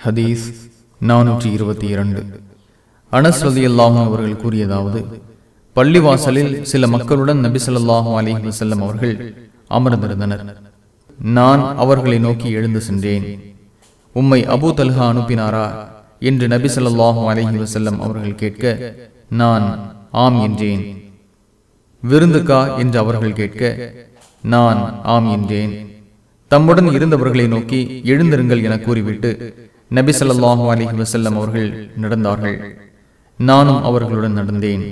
ஹதீஸ் நானூற்றி இருபத்தி இரண்டு. அனஸ்ரதி அல்லாஹும் அவர்கள் கூறியதாவது பள்ளிவாசலில் சில மக்களுடன் நபி அலிஹி அலைஹி அவர்கள் அமர்ந்திருந்தனர். நான் அவர்களை நோக்கி எழுந்து சென்றேன். உம்மை அபூ தல்ஹா அனுப்பினாரா? என்று நபி ஸல்லல்லாஹு அலைஹி வசல்லம் அவர்கள் கேட்க நான் ஆம் என்றேன். விருந்துக்கா? என்று அவர்கள் கேட்க நான் ஆம் என்றேன். தம்முடன் இருந்தவர்களை நோக்கி எழுந்திருங்கள் என கூறிவிட்டு நபி சொல்லாஹு அலைஹி வசல்லம் அவர்கள் நடந்தார்கள். நானும் அவர்களுடன் நடந்தேன்.